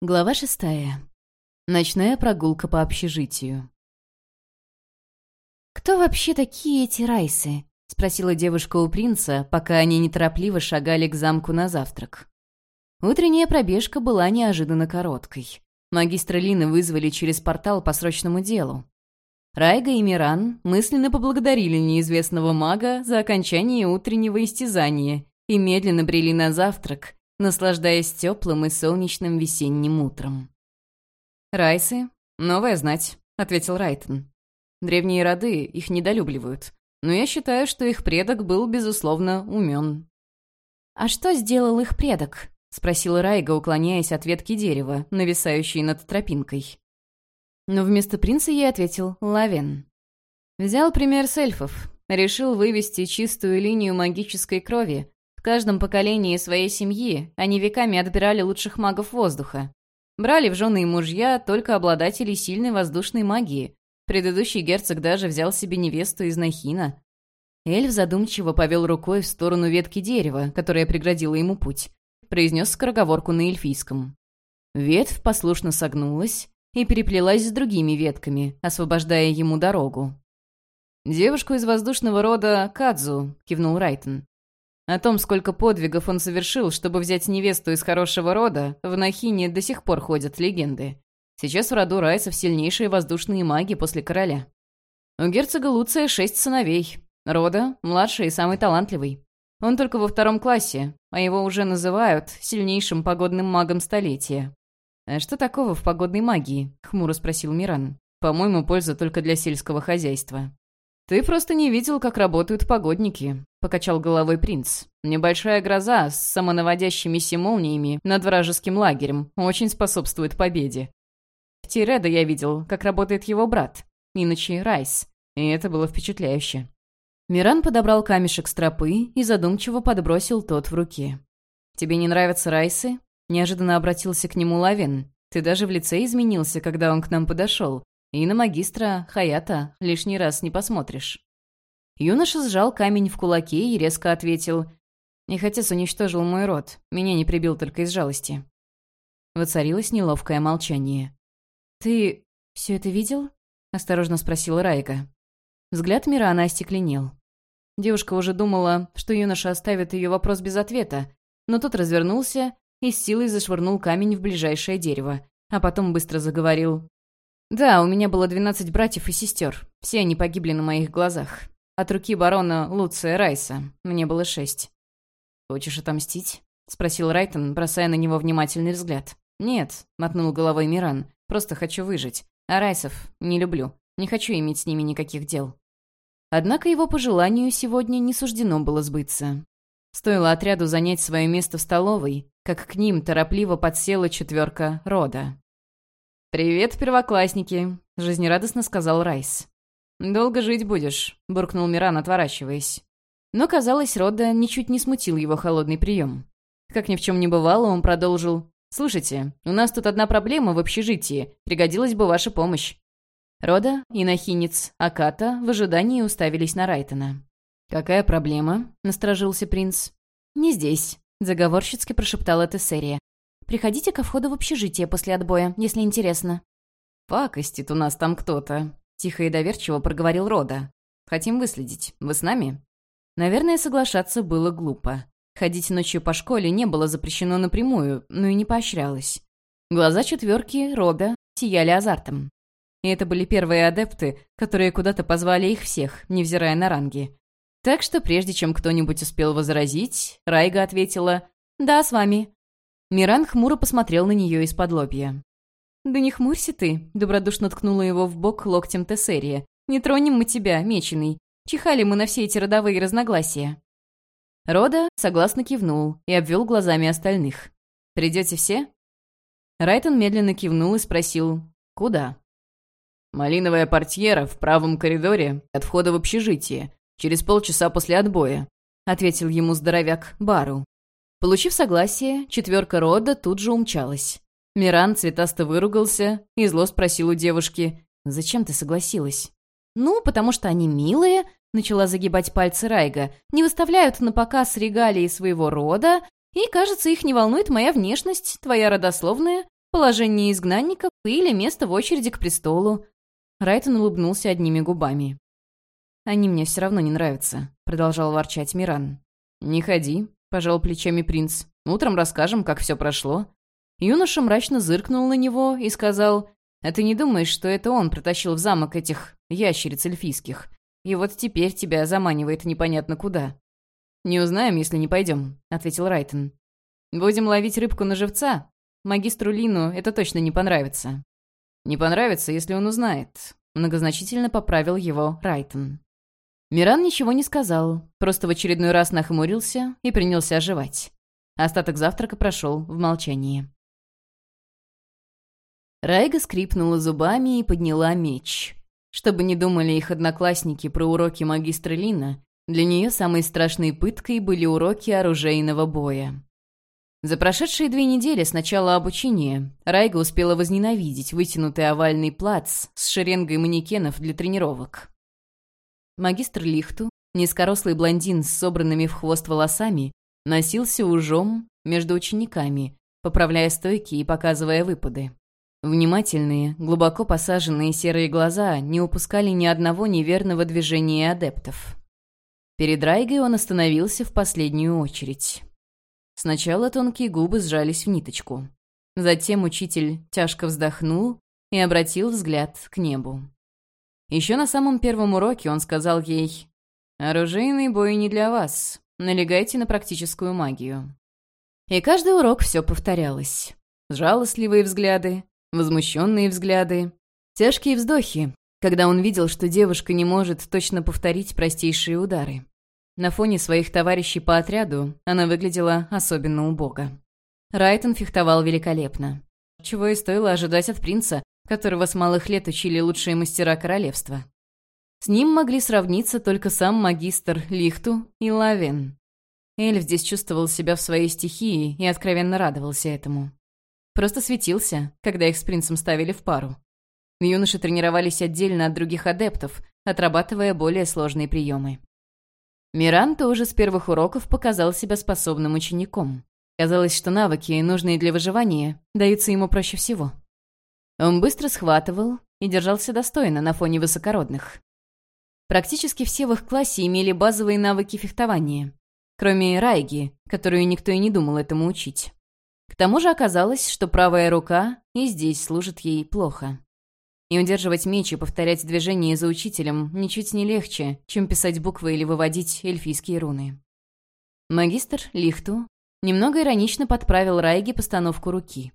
Глава шестая. Ночная прогулка по общежитию. «Кто вообще такие эти райсы?» — спросила девушка у принца, пока они неторопливо шагали к замку на завтрак. Утренняя пробежка была неожиданно короткой. Магистра Лины вызвали через портал по срочному делу. Райга и Миран мысленно поблагодарили неизвестного мага за окончание утреннего истязания и медленно брели на завтрак, наслаждаясь теплым и солнечным весенним утром. «Райсы? Новая знать», — ответил Райтон. «Древние роды их недолюбливают, но я считаю, что их предок был, безусловно, умен». «А что сделал их предок?» — спросила Райга, уклоняясь от ветки дерева, нависающей над тропинкой. Но вместо принца ей ответил Лавен. Взял пример с эльфов, решил вывести чистую линию магической крови, каждом поколении своей семьи они веками отбирали лучших магов воздуха. Брали в жены и мужья только обладателей сильной воздушной магии. Предыдущий герцог даже взял себе невесту из Нахина. Эльф задумчиво повел рукой в сторону ветки дерева, которая преградила ему путь. Произнес скороговорку на эльфийском. Ветвь послушно согнулась и переплелась с другими ветками, освобождая ему дорогу. «Девушку из воздушного рода Кадзу», — кивнул Райтон. О том, сколько подвигов он совершил, чтобы взять невесту из хорошего рода, в Нахине до сих пор ходят легенды. Сейчас в роду Райсов сильнейшие воздушные маги после короля. У герцога Луция шесть сыновей. Рода – младший и самый талантливый. Он только во втором классе, а его уже называют сильнейшим погодным магом столетия. «А что такого в погодной магии?» – хмуро спросил Миран. «По-моему, польза только для сельского хозяйства». «Ты просто не видел, как работают погодники», — покачал головой принц. «Небольшая гроза с самонаводящимися молниями над вражеским лагерем очень способствует победе. В Тиреда я видел, как работает его брат, иначе Райс, и это было впечатляюще». Миран подобрал камешек с тропы и задумчиво подбросил тот в руке. «Тебе не нравятся райсы?» Неожиданно обратился к нему Лавин. «Ты даже в лице изменился, когда он к нам подошел. И на магистра Хаята лишний раз не посмотришь». Юноша сжал камень в кулаке и резко ответил. «Их отец уничтожил мой род. Меня не прибил только из жалости». Воцарилось неловкое молчание. «Ты все это видел?» — осторожно спросила Райка. Взгляд Мирана остекленел. Девушка уже думала, что юноша оставит ее вопрос без ответа, но тот развернулся и с силой зашвырнул камень в ближайшее дерево, а потом быстро заговорил. Да, у меня было двенадцать братьев и сестер. Все они погибли на моих глазах. От руки барона Луция Райса. Мне было шесть. «Хочешь отомстить?» — спросил Райтон, бросая на него внимательный взгляд. «Нет», — мотнул головой Миран. «Просто хочу выжить. А Райсов не люблю. Не хочу иметь с ними никаких дел». Однако его пожеланию сегодня не суждено было сбыться. Стоило отряду занять свое место в столовой, как к ним торопливо подсела четверка рода. «Привет, первоклассники», — жизнерадостно сказал Райс. «Долго жить будешь», — буркнул Миран, отворачиваясь. Но, казалось, Рода ничуть не смутил его холодный прием. Как ни в чем не бывало, он продолжил. «Слушайте, у нас тут одна проблема в общежитии. Пригодилась бы ваша помощь». Рода, Инохинец, Аката в ожидании уставились на Райтона. «Какая проблема?» — насторожился принц. «Не здесь», — заговорщицки прошептала Тессерия. Приходите ко входу в общежитие после отбоя, если интересно». «Пакостит у нас там кто-то», — тихо и доверчиво проговорил Рода. «Хотим выследить. Вы с нами?» Наверное, соглашаться было глупо. Ходить ночью по школе не было запрещено напрямую, но и не поощрялось. Глаза четверки Рода сияли азартом. И это были первые адепты, которые куда-то позвали их всех, невзирая на ранги. Так что прежде чем кто-нибудь успел возразить, Райга ответила «Да, с вами. Миран хмуро посмотрел на нее из-под лобья. «Да не хмурься ты», — добродушно ткнула его в бок локтем Тессерия. «Не тронем мы тебя, меченый. Чихали мы на все эти родовые разногласия». Рода согласно кивнул и обвел глазами остальных. «Придете все?» Райтон медленно кивнул и спросил «Куда?» «Малиновая портьера в правом коридоре от входа в общежитие, через полчаса после отбоя», — ответил ему здоровяк Бару. Получив согласие, четверка рода тут же умчалась. Миран цветасто выругался и зло спросил у девушки, «Зачем ты согласилась?» «Ну, потому что они милые», — начала загибать пальцы Райга, «не выставляют на показ регалии своего рода, и, кажется, их не волнует моя внешность, твоя родословная. положение изгнанников или место в очереди к престолу». Райтон улыбнулся одними губами. «Они мне все равно не нравятся», — продолжал ворчать Миран. «Не ходи», — пожал плечами принц. «Утром расскажем, как все прошло». Юноша мрачно зыркнул на него и сказал, «А ты не думаешь, что это он протащил в замок этих ящериц эльфийских? И вот теперь тебя заманивает непонятно куда». «Не узнаем, если не пойдем», — ответил Райтон. «Будем ловить рыбку на живца? Магистру Лину это точно не понравится». «Не понравится, если он узнает», — многозначительно поправил его Райтон. Миран ничего не сказал, просто в очередной раз нахмурился и принялся оживать. Остаток завтрака прошел в молчании. Райга скрипнула зубами и подняла меч. Чтобы не думали их одноклассники про уроки магистра Лина, для нее самой страшной пыткой были уроки оружейного боя. За прошедшие две недели с начала обучения Райга успела возненавидеть вытянутый овальный плац с шеренгой манекенов для тренировок. Магистр Лихту, низкорослый блондин с собранными в хвост волосами, носился ужом между учениками, поправляя стойки и показывая выпады. Внимательные, глубоко посаженные серые глаза не упускали ни одного неверного движения адептов. Перед Райгой он остановился в последнюю очередь. Сначала тонкие губы сжались в ниточку. Затем учитель тяжко вздохнул и обратил взгляд к небу. Еще на самом первом уроке он сказал ей «Оружейный бой не для вас. Налегайте на практическую магию». И каждый урок все повторялось. Жалостливые взгляды, возмущенные взгляды, тяжкие вздохи, когда он видел, что девушка не может точно повторить простейшие удары. На фоне своих товарищей по отряду она выглядела особенно убого. Райтон фехтовал великолепно. Чего и стоило ожидать от принца, которого с малых лет учили лучшие мастера королевства. С ним могли сравниться только сам магистр Лихту и Лавен. Эльф здесь чувствовал себя в своей стихии и откровенно радовался этому. Просто светился, когда их с принцем ставили в пару. Юноши тренировались отдельно от других адептов, отрабатывая более сложные приемы. Миран тоже с первых уроков показал себя способным учеником. Казалось, что навыки, нужные для выживания, даются ему проще всего. Он быстро схватывал и держался достойно на фоне высокородных. Практически все в их классе имели базовые навыки фехтования, кроме Райги, которую никто и не думал этому учить. К тому же оказалось, что правая рука и здесь служит ей плохо. И удерживать меч и повторять движения за учителем ничуть не легче, чем писать буквы или выводить эльфийские руны. Магистр Лихту немного иронично подправил Райге постановку руки.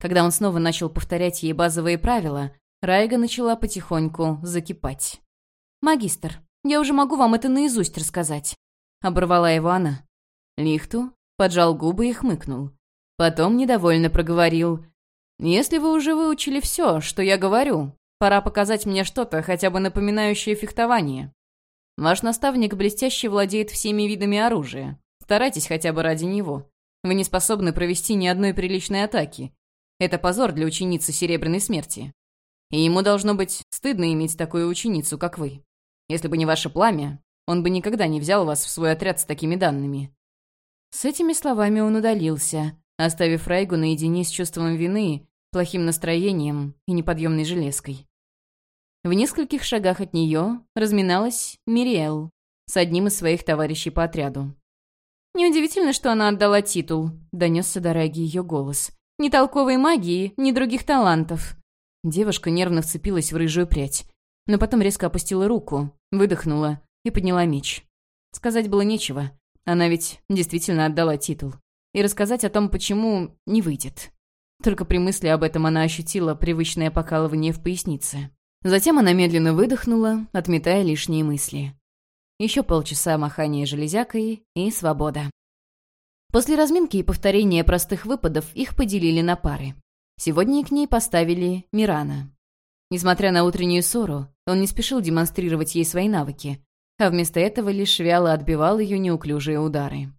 Когда он снова начал повторять ей базовые правила, Райга начала потихоньку закипать. «Магистр, я уже могу вам это наизусть рассказать», — оборвала его она. Лихту поджал губы и хмыкнул. Потом недовольно проговорил. «Если вы уже выучили все, что я говорю, пора показать мне что-то, хотя бы напоминающее фехтование. Ваш наставник блестяще владеет всеми видами оружия. Старайтесь хотя бы ради него. Вы не способны провести ни одной приличной атаки. Это позор для ученицы Серебряной Смерти. И ему должно быть стыдно иметь такую ученицу, как вы. Если бы не ваше пламя, он бы никогда не взял вас в свой отряд с такими данными». С этими словами он удалился, оставив Райгу наедине с чувством вины, плохим настроением и неподъемной железкой. В нескольких шагах от нее разминалась Мириэл с одним из своих товарищей по отряду. «Неудивительно, что она отдала титул», — донесся до Райги ее голос. Ни толковой магии, ни других талантов». Девушка нервно вцепилась в рыжую прядь, но потом резко опустила руку, выдохнула и подняла меч. Сказать было нечего. Она ведь действительно отдала титул. И рассказать о том, почему, не выйдет. Только при мысли об этом она ощутила привычное покалывание в пояснице. Затем она медленно выдохнула, отметая лишние мысли. Еще полчаса махания железякой и свобода. После разминки и повторения простых выпадов их поделили на пары. Сегодня к ней поставили Мирана. Несмотря на утреннюю ссору, он не спешил демонстрировать ей свои навыки, а вместо этого лишь вяло отбивал ее неуклюжие удары.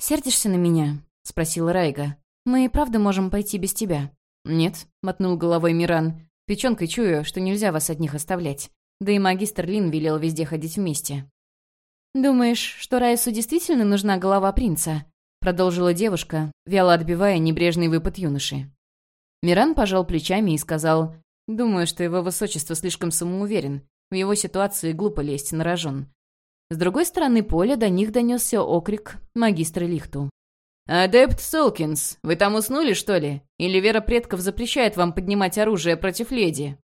«Сердишься на меня?» — спросила Райга. «Мы и правда можем пойти без тебя?» «Нет», — мотнул головой Миран. «Печенкой чую, что нельзя вас от них оставлять. Да и магистр Лин велел везде ходить вместе». «Думаешь, что Райсу действительно нужна голова принца?» — продолжила девушка, вяло отбивая небрежный выпад юноши. Миран пожал плечами и сказал, «Думаю, что его высочество слишком самоуверен. В его ситуации глупо лезть на рожон». С другой стороны поля до них донесся окрик магистра Лихту. «Адепт Солкинс, вы там уснули, что ли? Или вера предков запрещает вам поднимать оружие против леди?»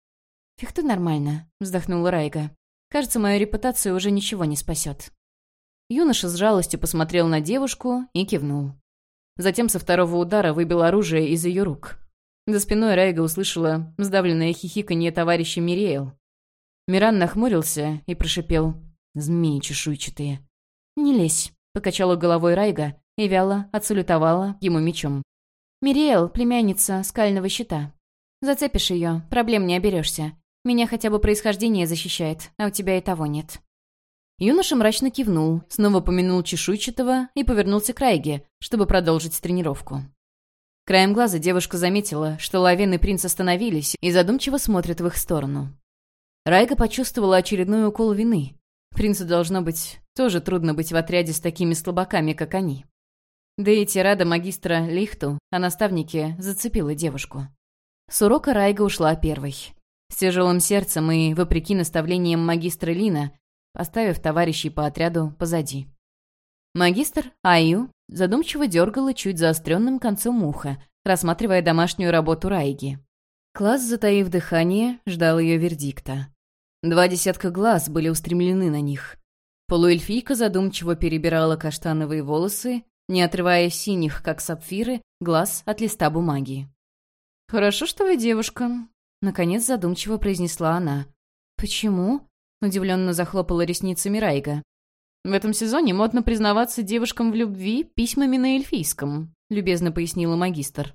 «Фиг нормально», — вздохнула Райга. «Кажется, мою репутацию уже ничего не спасет». Юноша с жалостью посмотрел на девушку и кивнул. Затем со второго удара выбил оружие из ее рук. За спиной Райга услышала сдавленное хихиканье товарища Мириэл. Миран нахмурился и прошипел «Змеи чешуйчатые». «Не лезь», — покачала головой Райга и вяло отсалютовала ему мечом. «Мириэл, племянница скального щита. Зацепишь ее, проблем не оберешься. Меня хотя бы происхождение защищает, а у тебя и того нет». Юноша мрачно кивнул, снова помянул чешуйчатого и повернулся к Райге, чтобы продолжить тренировку. Краем глаза девушка заметила, что Лавен и принц остановились и задумчиво смотрят в их сторону. Райга почувствовала очередной укол вины. Принцу, должно быть, тоже трудно быть в отряде с такими слабаками, как они. Да и тирада магистра Лихту о наставнике зацепила девушку. С урока Райга ушла первой. С тяжелым сердцем и, вопреки наставлениям магистра Лина, оставив товарищей по отряду позади. Магистр Аю задумчиво дергала чуть заостренным концом уха, рассматривая домашнюю работу Райги. Класс, затаив дыхание, ждал ее вердикта. Два десятка глаз были устремлены на них. Полуэльфийка задумчиво перебирала каштановые волосы, не отрывая синих, как сапфиры, глаз от листа бумаги. «Хорошо, что вы девушка», — наконец задумчиво произнесла она. «Почему?» Удивленно захлопала ресницами Райга. «В этом сезоне модно признаваться девушкам в любви письмами на эльфийском», — любезно пояснила магистр.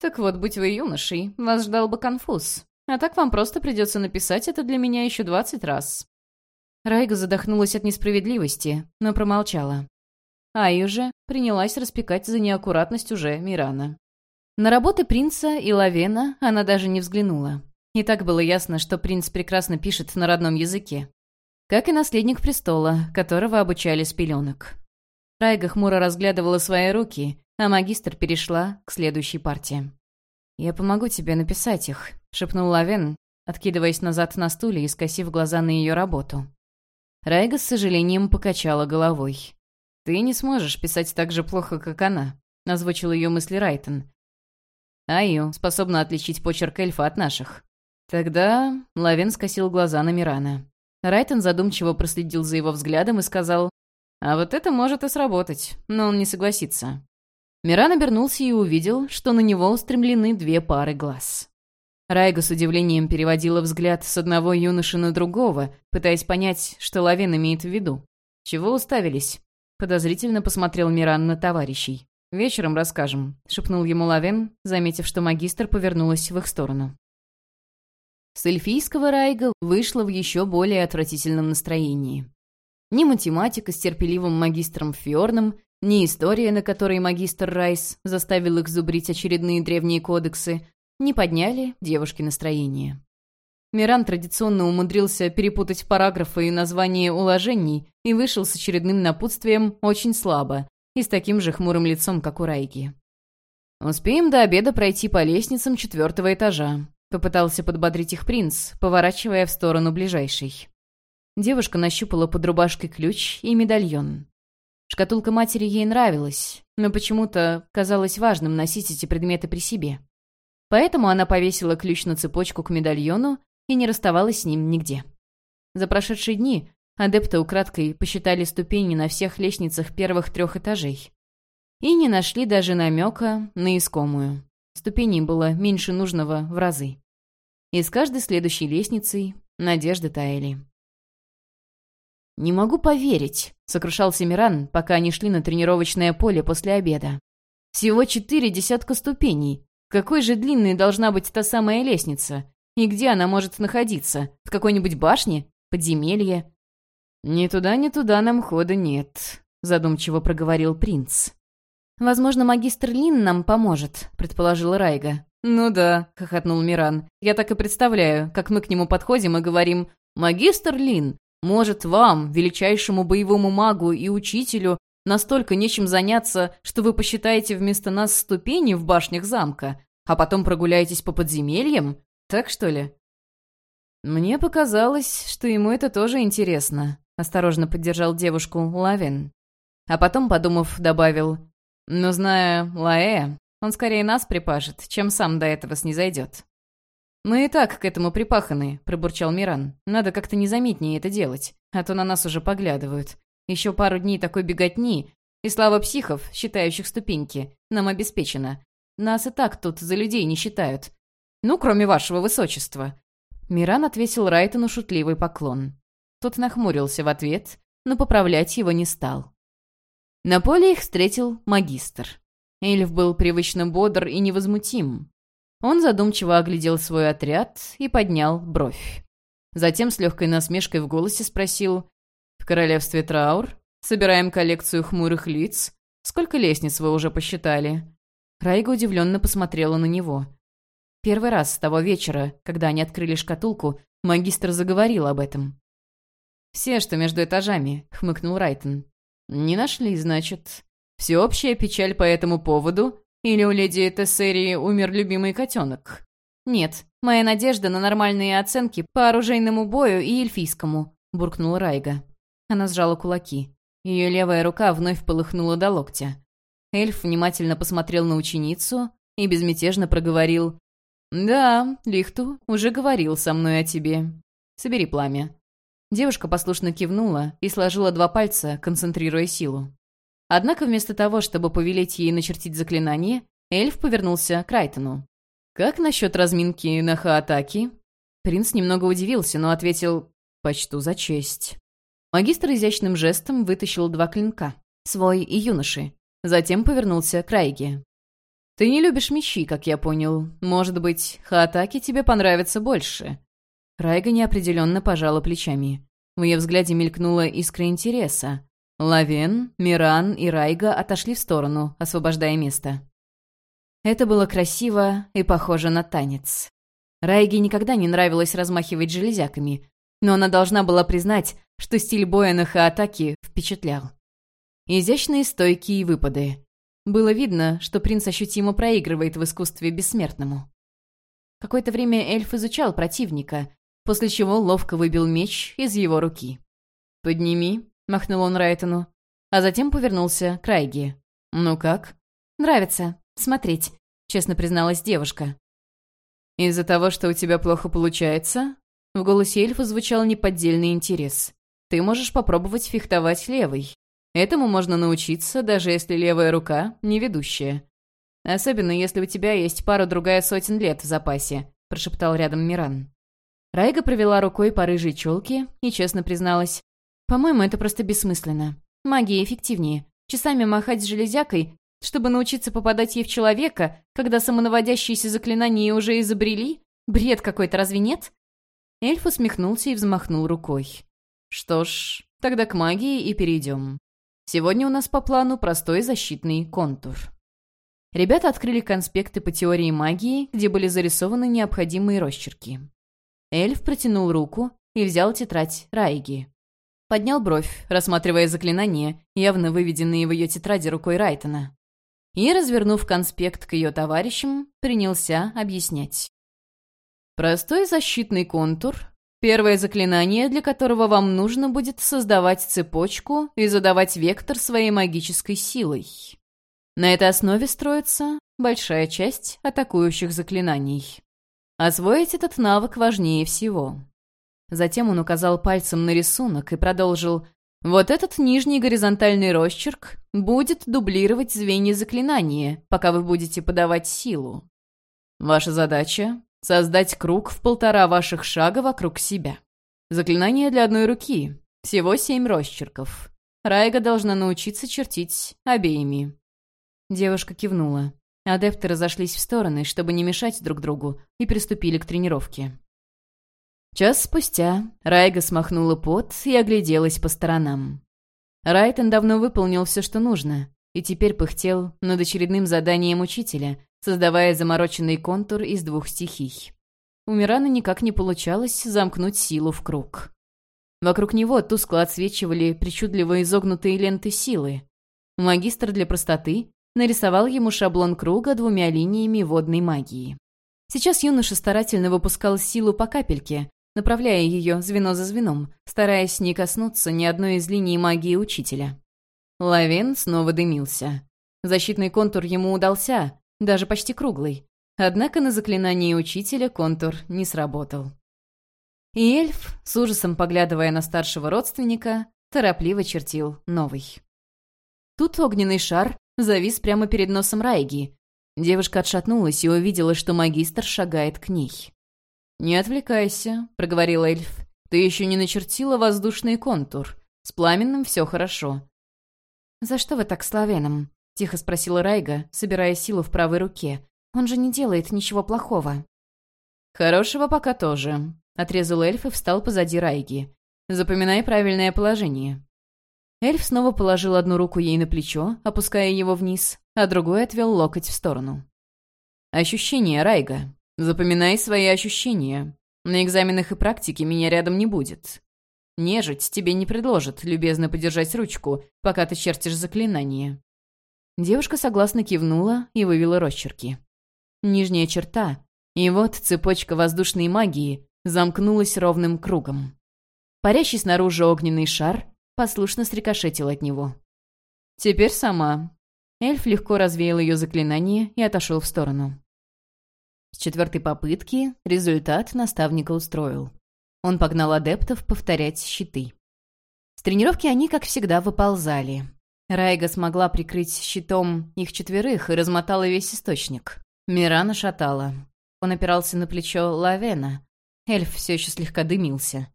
«Так вот, будь вы юношей, вас ждал бы конфуз. А так вам просто придется написать это для меня еще двадцать раз». Райга задохнулась от несправедливости, но промолчала. Ай уже принялась распекать за неаккуратность уже Мирана. На работы принца и Лавена она даже не взглянула. И так было ясно, что принц прекрасно пишет на родном языке. Как и наследник престола, которого обучали с пеленок. Райга хмуро разглядывала свои руки, а магистр перешла к следующей партии. «Я помогу тебе написать их», — шепнул Лавен, откидываясь назад на стуле и скосив глаза на ее работу. Райга с сожалением покачала головой. «Ты не сможешь писать так же плохо, как она», — озвучил ее мысли Райтон. «Айю способна отличить почерк эльфа от наших. Тогда Лавен скосил глаза на Мирана. Райтон задумчиво проследил за его взглядом и сказал, «А вот это может и сработать, но он не согласится». Миран обернулся и увидел, что на него устремлены две пары глаз. Райга с удивлением переводила взгляд с одного юноши на другого, пытаясь понять, что Лавен имеет в виду. «Чего уставились?» Подозрительно посмотрел Миран на товарищей. «Вечером расскажем», — шепнул ему Лавен, заметив, что магистр повернулась в их сторону. С эльфийского Райга вышла в еще более отвратительном настроении. Ни математика с терпеливым магистром Фьорном, ни история, на которой магистр Райс заставил их зубрить очередные древние кодексы, не подняли девушке настроение. Миран традиционно умудрился перепутать параграфы и названия уложений и вышел с очередным напутствием очень слабо и с таким же хмурым лицом, как у Райги. «Успеем до обеда пройти по лестницам четвертого этажа. Попытался подбодрить их принц, поворачивая в сторону ближайшей. Девушка нащупала под рубашкой ключ и медальон. Шкатулка матери ей нравилась, но почему-то казалось важным носить эти предметы при себе. Поэтому она повесила ключ на цепочку к медальону и не расставалась с ним нигде. За прошедшие дни адепты украдкой посчитали ступени на всех лестницах первых трех этажей и не нашли даже намека на искомую. Ступеней было меньше нужного в разы и с каждой следующей лестницей надежды таяли. «Не могу поверить», — сокрушался Миран, пока они шли на тренировочное поле после обеда. «Всего четыре десятка ступеней. Какой же длинной должна быть та самая лестница? И где она может находиться? В какой-нибудь башне? Подземелье?» «Ни туда, ни туда нам хода нет», — задумчиво проговорил принц. «Возможно, магистр Лин нам поможет», — предположила Райга. «Ну да», — хохотнул Миран. «Я так и представляю, как мы к нему подходим и говорим, «Магистр Лин, может, вам, величайшему боевому магу и учителю, настолько нечем заняться, что вы посчитаете вместо нас ступени в башнях замка? а потом прогуляетесь по подземельям? Так что ли?» «Мне показалось, что ему это тоже интересно», — осторожно поддержал девушку Лавин. А потом, подумав, добавил, «Но зная Лаэ, он скорее нас припашет, чем сам до этого снизойдет». «Мы и так к этому припаханы», — пробурчал Миран. «Надо как-то незаметнее это делать, а то на нас уже поглядывают. Еще пару дней такой беготни, и слава психов, считающих ступеньки, нам обеспечена. Нас и так тут за людей не считают. Ну, кроме вашего высочества». Миран отвесил Райтону шутливый поклон. Тот нахмурился в ответ, но поправлять его не стал. На поле их встретил магистр. Эльф был привычно бодр и невозмутим. Он задумчиво оглядел свой отряд и поднял бровь. Затем с легкой насмешкой в голосе спросил «В королевстве Траур? Собираем коллекцию хмурых лиц? Сколько лестниц вы уже посчитали?» Райга удивленно посмотрела на него. Первый раз с того вечера, когда они открыли шкатулку, магистр заговорил об этом. «Все, что между этажами», — хмыкнул Райтон. «Не нашли, значит. Всеобщая печаль по этому поводу? Или у леди Тессерии умер любимый котенок?» «Нет, моя надежда на нормальные оценки по оружейному бою и эльфийскому», — буркнула Райга. Она сжала кулаки. Ее левая рука вновь полыхнула до локтя. Эльф внимательно посмотрел на ученицу и безмятежно проговорил. «Да, Лихту уже говорил со мной о тебе. Собери пламя. Девушка послушно кивнула и сложила два пальца, концентрируя силу. Однако вместо того, чтобы повелеть ей начертить заклинание, эльф повернулся к Райтону. «Как насчет разминки на Хаатаки?» Принц немного удивился, но ответил «Почту за честь». Магистр изящным жестом вытащил два клинка, свой и юноши. Затем повернулся к Райге. «Ты не любишь мечи, как я понял. Может быть, Хаатаки тебе понравится больше. Райга неопределенно пожала плечами. В ее взгляде мелькнула искра интереса. Лавен, Миран и Райга отошли в сторону, освобождая место. Это было красиво и похоже на танец. Райге никогда не нравилось размахивать железяками, но она должна была признать, что стиль боя на Хаатаке впечатлял. Изящные стойки и выпады. Было видно, что принц ощутимо проигрывает в искусстве бессмертному. Какое-то время эльф изучал противника, после чего ловко выбил меч из его руки. «Подними», — махнул он Райтону, а затем повернулся к Райге. «Ну как?» «Нравится. Смотреть», — честно призналась девушка. «Из-за того, что у тебя плохо получается?» В голосе эльфа звучал неподдельный интерес. «Ты можешь попробовать фехтовать левой. Этому можно научиться, даже если левая рука не ведущая. Особенно, если у тебя есть пару-другая сотен лет в запасе», — прошептал рядом Миран. Райга провела рукой по рыжей челке и честно призналась. «По-моему, это просто бессмысленно. Магия эффективнее. Часами махать железякой, чтобы научиться попадать ей в человека, когда самонаводящиеся заклинания уже изобрели? Бред какой-то, разве нет?» Эльф усмехнулся и взмахнул рукой. «Что ж, тогда к магии и перейдем. Сегодня у нас по плану простой защитный контур». Ребята открыли конспекты по теории магии, где были зарисованы необходимые росчерки. Эльф протянул руку и взял тетрадь Райги. Поднял бровь, рассматривая заклинание, явно выведенные в ее тетради рукой Райтона. И, развернув конспект к ее товарищам, принялся объяснять. Простой защитный контур — первое заклинание, для которого вам нужно будет создавать цепочку и задавать вектор своей магической силой. На этой основе строится большая часть атакующих заклинаний. Освоить этот навык важнее всего. Затем он указал пальцем на рисунок и продолжил «Вот этот нижний горизонтальный росчерк будет дублировать звенья заклинания, пока вы будете подавать силу. Ваша задача — создать круг в полтора ваших шага вокруг себя. Заклинание для одной руки. Всего семь росчерков. Райга должна научиться чертить обеими». Девушка кивнула. Адепты разошлись в стороны, чтобы не мешать друг другу, и приступили к тренировке. Час спустя Райга смахнула пот и огляделась по сторонам. Райтон давно выполнил все, что нужно, и теперь пыхтел над очередным заданием учителя, создавая замороченный контур из двух стихий. У Мирана никак не получалось замкнуть силу в круг. Вокруг него тускло отсвечивали причудливо изогнутые ленты силы. Магистр для простоты нарисовал ему шаблон круга двумя линиями водной магии. Сейчас юноша старательно выпускал силу по капельке, направляя ее звено за звеном, стараясь не коснуться ни одной из линий магии учителя. Лавен снова дымился. Защитный контур ему удался, даже почти круглый. Однако на заклинании учителя контур не сработал. И эльф, с ужасом поглядывая на старшего родственника, торопливо чертил новый. Тут огненный шар завис прямо перед носом Райги. Девушка отшатнулась и увидела, что магистр шагает к ней. «Не отвлекайся», — проговорил эльф. «Ты еще не начертила воздушный контур. С пламенным все хорошо». «За что вы так с Лавеном?» — тихо спросила Райга, собирая силу в правой руке. «Он же не делает ничего плохого». «Хорошего пока тоже», — отрезал эльф и встал позади Райги. «Запоминай правильное положение». Эльф снова положил одну руку ей на плечо, опуская его вниз, а другой отвел локоть в сторону. «Ощущения, Райга. Запоминай свои ощущения. На экзаменах и практике меня рядом не будет. Нежить тебе не предложит любезно подержать ручку, пока ты чертишь заклинание. Девушка согласно кивнула и вывела росчерки. Нижняя черта, и вот цепочка воздушной магии замкнулась ровным кругом. Парящий снаружи огненный шар послушно срикошетил от него. «Теперь сама». Эльф легко развеял ее заклинание и отошел в сторону. С четвертой попытки результат наставника устроил. Он погнал адептов повторять щиты. С тренировки они, как всегда, выползали. Райга смогла прикрыть щитом их четверых и размотала весь источник. Мирана шатала. Он опирался на плечо Лавена. Эльф все еще слегка дымился.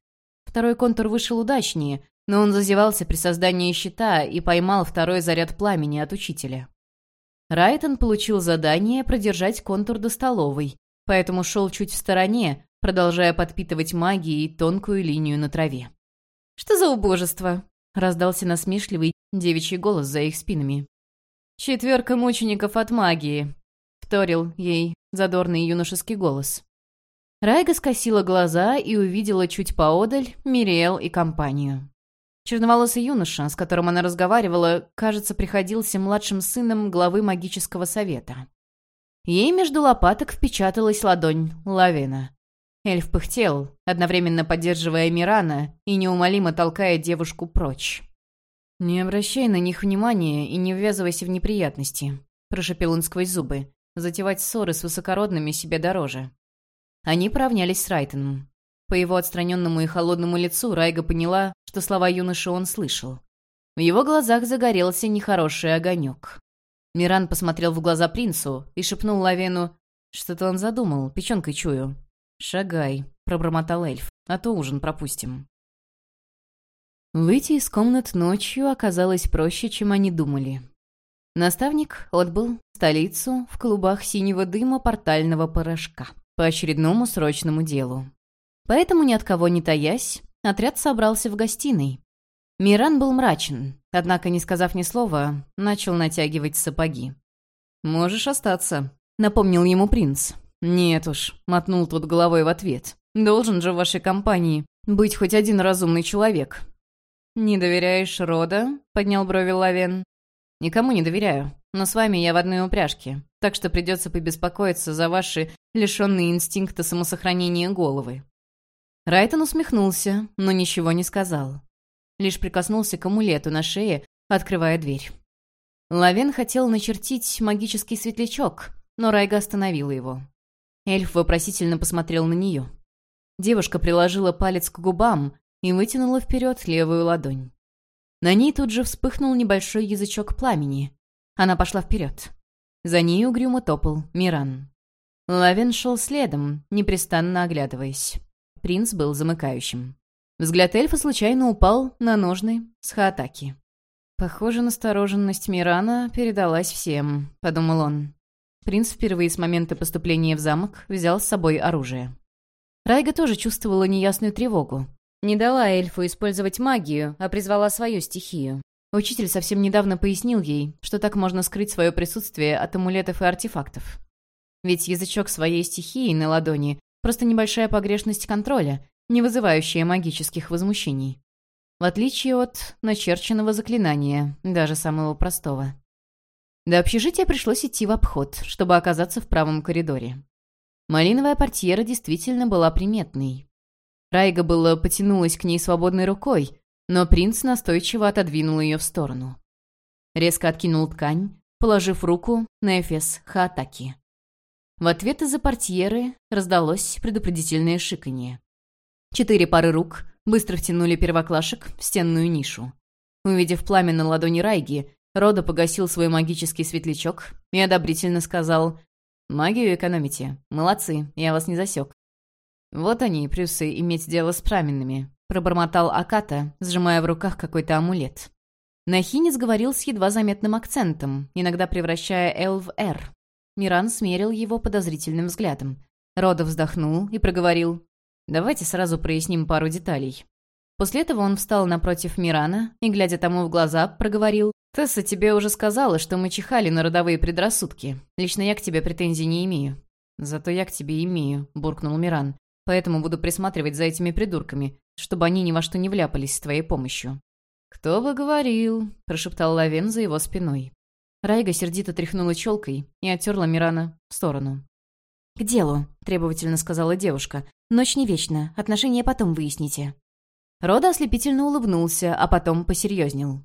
Второй контур вышел удачнее, но он зазевался при создании щита и поймал второй заряд пламени от учителя. Райтон получил задание продержать контур до столовой, поэтому шел чуть в стороне, продолжая подпитывать магией тонкую линию на траве. «Что за убожество?» — раздался насмешливый девичий голос за их спинами. «Четверка мучеников от магии», — вторил ей задорный юношеский голос. Райга скосила глаза и увидела чуть поодаль Мириэл и компанию. Черноволосый юноша, с которым она разговаривала, кажется, приходился младшим сыном главы магического совета. Ей между лопаток впечаталась ладонь Лавена. Эльф пыхтел, одновременно поддерживая Мирана и неумолимо толкая девушку прочь. «Не обращай на них внимания и не ввязывайся в неприятности», — прошепел он сквозь зубы. «Затевать ссоры с высокородными себе дороже». Они поравнялись с Райтоном. По его отстраненному и холодному лицу Райга поняла, что слова юноши он слышал. В его глазах загорелся нехороший огонек. Миран посмотрел в глаза принцу и шепнул Лавену, «Что-то он задумал, печенкой чую». «Шагай», — пробормотал эльф, — «а то ужин пропустим». Выйти из комнат ночью оказалось проще, чем они думали. Наставник отбыл в столицу в клубах синего дыма портального порошка по очередному срочному делу. Поэтому, ни от кого не таясь, отряд собрался в гостиной. Миран был мрачен, однако, не сказав ни слова, начал натягивать сапоги. «Можешь остаться», — напомнил ему принц. «Нет уж», — мотнул тот головой в ответ. «Должен же в вашей компании быть хоть один разумный человек. «Не доверяешь рода?» — поднял брови Лавен. «Никому не доверяю, но с вами я в одной упряжке, так что придется побеспокоиться за ваши лишенные инстинкта самосохранения головы». Райтон усмехнулся, но ничего не сказал. Лишь прикоснулся к амулету на шее, открывая дверь. Лавен хотел начертить магический светлячок, но Райга остановила его. Эльф вопросительно посмотрел на нее. Девушка приложила палец к губам, и вытянула вперед левую ладонь. На ней тут же вспыхнул небольшой язычок пламени. Она пошла вперед. За ней угрюмо топал Миран. Лавен шел следом, непрестанно оглядываясь. Принц был замыкающим. Взгляд эльфа случайно упал на ножны с хаатаки. «Похоже, настороженность Мирана передалась всем», — подумал он. Принц впервые с момента поступления в замок взял с собой оружие. Райга тоже чувствовала неясную тревогу. Не дала эльфу использовать магию, а призвала свою стихию. Учитель совсем недавно пояснил ей, что так можно скрыть свое присутствие от амулетов и артефактов. Ведь язычок своей стихии на ладони — просто небольшая погрешность контроля, не вызывающая магических возмущений. В отличие от начерченного заклинания, даже самого простого. До общежития пришлось идти в обход, чтобы оказаться в правом коридоре. Малиновая портьера действительно была приметной. Райга было потянулась к ней свободной рукой, но принц настойчиво отодвинул ее в сторону. Резко откинул ткань, положив руку на эфес Хаатаки. В ответ из-за портьеры раздалось предупредительное шиканье. Четыре пары рук быстро втянули первоклашек в стенную нишу. Увидев пламя на ладони Райги, Рода погасил свой магический светлячок и одобрительно сказал «Магию экономите. Молодцы, я вас не засек». «Вот они, плюсы иметь дело с праменными», — пробормотал Аката, сжимая в руках какой-то амулет. Нахинец говорил с едва заметным акцентом, иногда превращая «Л» в «Р». Миран смерил его подозрительным взглядом. Рода вздохнул и проговорил «Давайте сразу проясним пару деталей. После этого он встал напротив Мирана и, глядя тому в глаза, проговорил. «Тесса тебе уже сказала, что мы чихали на родовые предрассудки. Лично я к тебе претензий не имею». «Зато я к тебе имею», — буркнул Миран. «Поэтому буду присматривать за этими придурками, чтобы они ни во что не вляпались с твоей помощью». «Кто бы говорил?» — прошептал Лавен за его спиной. Райга сердито тряхнула челкой и оттерла Мирана в сторону. «К делу», — требовательно сказала девушка. «Ночь не вечна, отношения потом выясните». Рода ослепительно улыбнулся, а потом посерьезнел.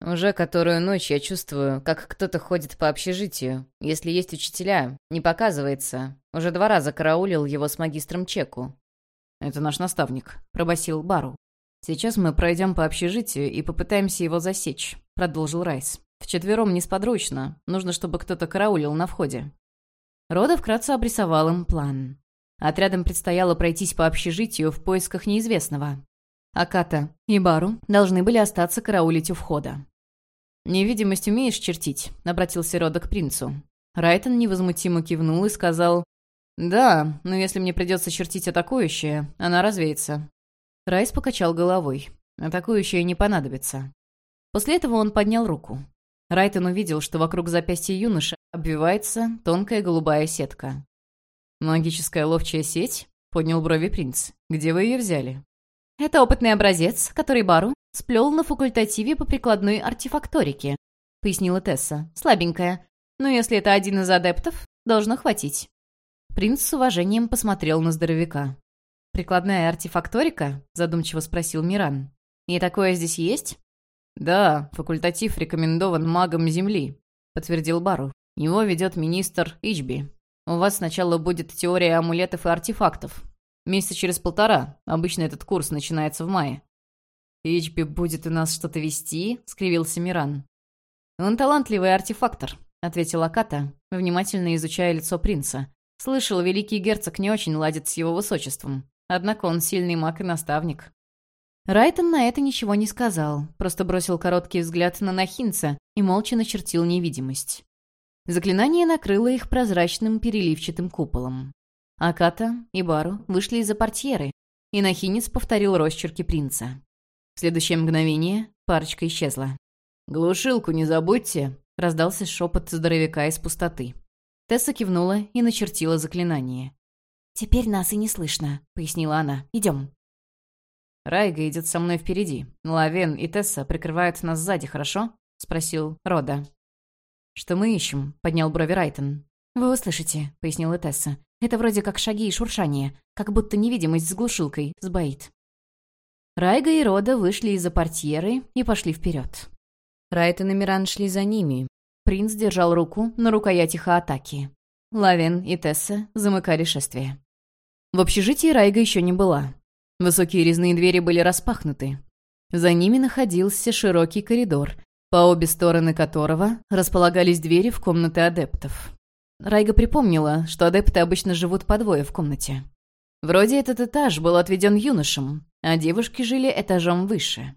«Уже которую ночь я чувствую, как кто-то ходит по общежитию. Если есть учителя, не показывается. Уже два раза караулил его с магистром Чеку». «Это наш наставник», — пробасил Бару. «Сейчас мы пройдем по общежитию и попытаемся его засечь», — продолжил Райс. «Вчетвером несподручно. Нужно, чтобы кто-то караулил на входе». Рода вкратце обрисовал им план. Отрядам предстояло пройтись по общежитию в поисках неизвестного. Аката и Бару должны были остаться караулить у входа. «Невидимость умеешь чертить?» — обратился Рода к принцу. Райтон невозмутимо кивнул и сказал, «Да, но если мне придется чертить атакующее, она развеется». Райс покачал головой. Атакующее не понадобится. После этого он поднял руку. Райтон увидел, что вокруг запястья юноши обвивается тонкая голубая сетка. «Магическая ловчая сеть?» — поднял брови принц. «Где вы ее взяли?» «Это опытный образец, который Бару сплел на факультативе по прикладной артефакторике», — пояснила Тесса. «Слабенькая. Но если это один из адептов, должно хватить». Принц с уважением посмотрел на здоровяка. «Прикладная артефакторика?» — задумчиво спросил Миран. «И такое здесь есть?» «Да, факультатив рекомендован магом Земли», — подтвердил Бару. «Его ведет министр Ичби. У вас сначала будет теория амулетов и артефактов. Месяца через полтора. Обычно этот курс начинается в мае». «Ичби будет у нас что-то вести?» — скривился Миран. «Он талантливый артефактор», — ответил Аката, внимательно изучая лицо принца. «Слышал, великий герцог не очень ладит с его высочеством. Однако он сильный маг и наставник». Райтон на это ничего не сказал, просто бросил короткий взгляд на Нахинца и молча начертил невидимость. Заклинание накрыло их прозрачным переливчатым куполом. Аката и Бару вышли из-за портьеры, и Нахинец повторил росчерки принца. В следующее мгновение парочка исчезла. «Глушилку не забудьте!» — раздался шепот здоровяка из пустоты. Тесса кивнула и начертила заклинание. «Теперь нас и не слышно», — пояснила она. «Идем». «Райга идет со мной впереди. Лавен и Тесса прикрывают нас сзади, хорошо?» — спросил Рода. «Что мы ищем?» — поднял брови Райтон. «Вы услышите», — пояснила Тесса. «Это вроде как шаги и шуршание, как будто невидимость с глушилкой сбоит». Райга и Рода вышли из-за портьеры и пошли вперед. Райтон и Миран шли за ними. Принц держал руку на рукояти Хаатаки. Лавен и Тесса замыкали шествие. В общежитии Райга еще не была. Высокие резные двери были распахнуты. За ними находился широкий коридор, по обе стороны которого располагались двери в комнаты адептов. Райга припомнила, что адепты обычно живут по двое в комнате. Вроде этот этаж был отведен юношам, а девушки жили этажом выше.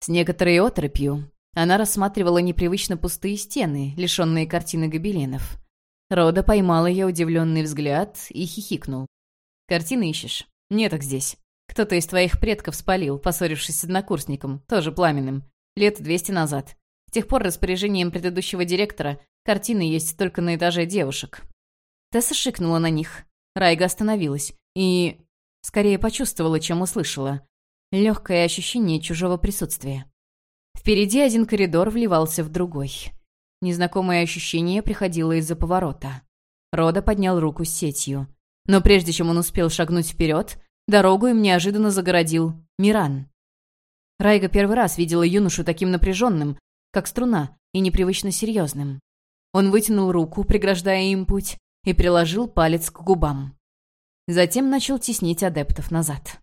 С некоторой оторопью она рассматривала непривычно пустые стены, лишенные картины гобеленов. Рода поймал ее удивленный взгляд и хихикнул. «Картины ищешь? Нет так здесь. Кто-то из твоих предков спалил, поссорившись с однокурсником, тоже пламенным лет 200 назад. С тех пор распоряжением предыдущего директора картины есть только на этаже девушек. Тесса шикнула на них. Райга остановилась и... скорее почувствовала, чем услышала. Легкое ощущение чужого присутствия. Впереди один коридор вливался в другой. Незнакомое ощущение приходило из-за поворота. Рода поднял руку с сетью. Но прежде чем он успел шагнуть вперед, дорогу им неожиданно загородил Миран. Райга первый раз видела юношу таким напряженным, как струна, и непривычно серьезным. Он вытянул руку, преграждая им путь, и приложил палец к губам. Затем начал теснить адептов назад.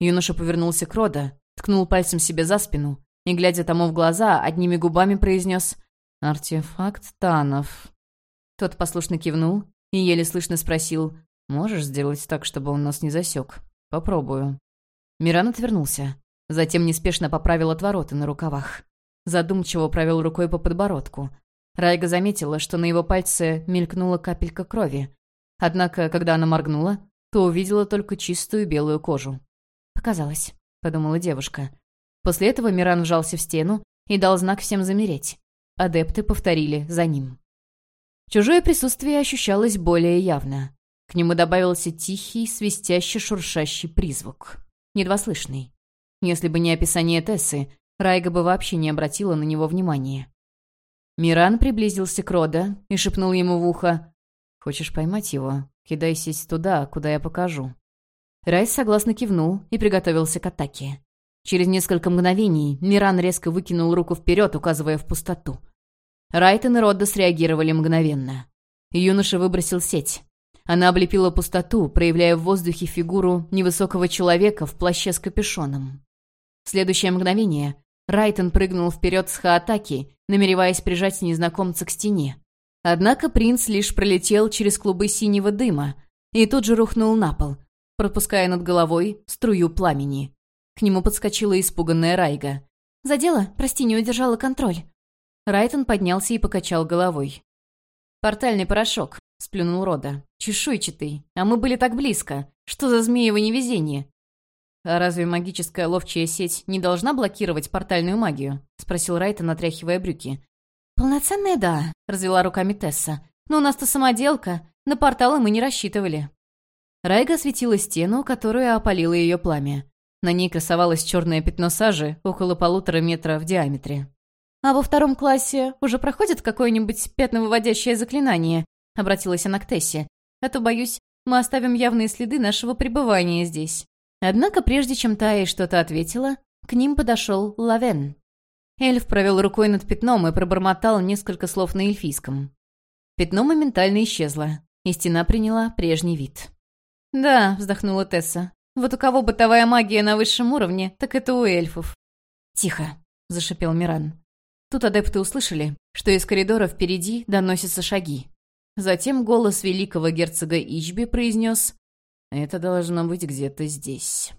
Юноша повернулся к Рода, ткнул пальцем себе за спину и, глядя тому в глаза, одними губами произнес «Артефакт Танов». Тот послушно кивнул и еле слышно спросил «Можешь сделать так, чтобы он нас не засек? Попробую». Миран отвернулся. Затем неспешно поправил отвороты на рукавах. Задумчиво провел рукой по подбородку. Райга заметила, что на его пальце мелькнула капелька крови. Однако, когда она моргнула, то увидела только чистую белую кожу. «Показалось», — подумала девушка. После этого Миран вжался в стену и дал знак всем замереть. Адепты повторили за ним. Чужое присутствие ощущалось более явно. К нему добавился тихий, свистящий, шуршащий призвук. Едва слышный. Если бы не описание Тессы, Райга бы вообще не обратила на него внимания. Миран приблизился к Рода и шепнул ему в ухо. «Хочешь поймать его? Кидай сесть туда, куда я покажу». Райс согласно кивнул и приготовился к атаке. Через несколько мгновений Миран резко выкинул руку вперед, указывая в пустоту. Райтон и Родда среагировали мгновенно. Юноша выбросил сеть. Она облепила пустоту, проявляя в воздухе фигуру невысокого человека в плаще с капюшоном. В следующее мгновение Райтон прыгнул вперед с хаатаки, намереваясь прижать незнакомца к стене. Однако принц лишь пролетел через клубы синего дыма и тут же рухнул на пол, пропуская над головой струю пламени. К нему подскочила испуганная Райга. «Задела? Прости, не удержала контроль». Райтон поднялся и покачал головой. «Портальный порошок», — сплюнул Рода. «Чешуйчатый. А мы были так близко. Что за змеево невезение?» «А разве магическая ловчая сеть не должна блокировать портальную магию?» — спросил Райтон, отряхивая брюки. «Полноценная, да», — развела руками Тесса. «Но у нас-то самоделка. На порталы мы не рассчитывали». Райга осветила стену, которую опалило ее пламя. На ней красовалось черное пятно сажи около полутора метра в диаметре. «А во втором классе уже проходит какое-нибудь пятновыводящее заклинание?» — обратилась она к Тессе. «А то, боюсь, мы оставим явные следы нашего пребывания здесь». Однако, прежде чем Тая что-то ответила, к ним подошел Лавен. Эльф провел рукой над пятном и пробормотал несколько слов на эльфийском. Пятно моментально исчезло, и стена приняла прежний вид. «Да», — вздохнула Тесса, — «вот у кого бытовая магия на высшем уровне, так это у эльфов». «Тихо», — зашипел Миран. Тут адепты услышали, что из коридора впереди доносятся шаги. Затем голос великого герцога Ичби произнес «Это должно быть где-то здесь».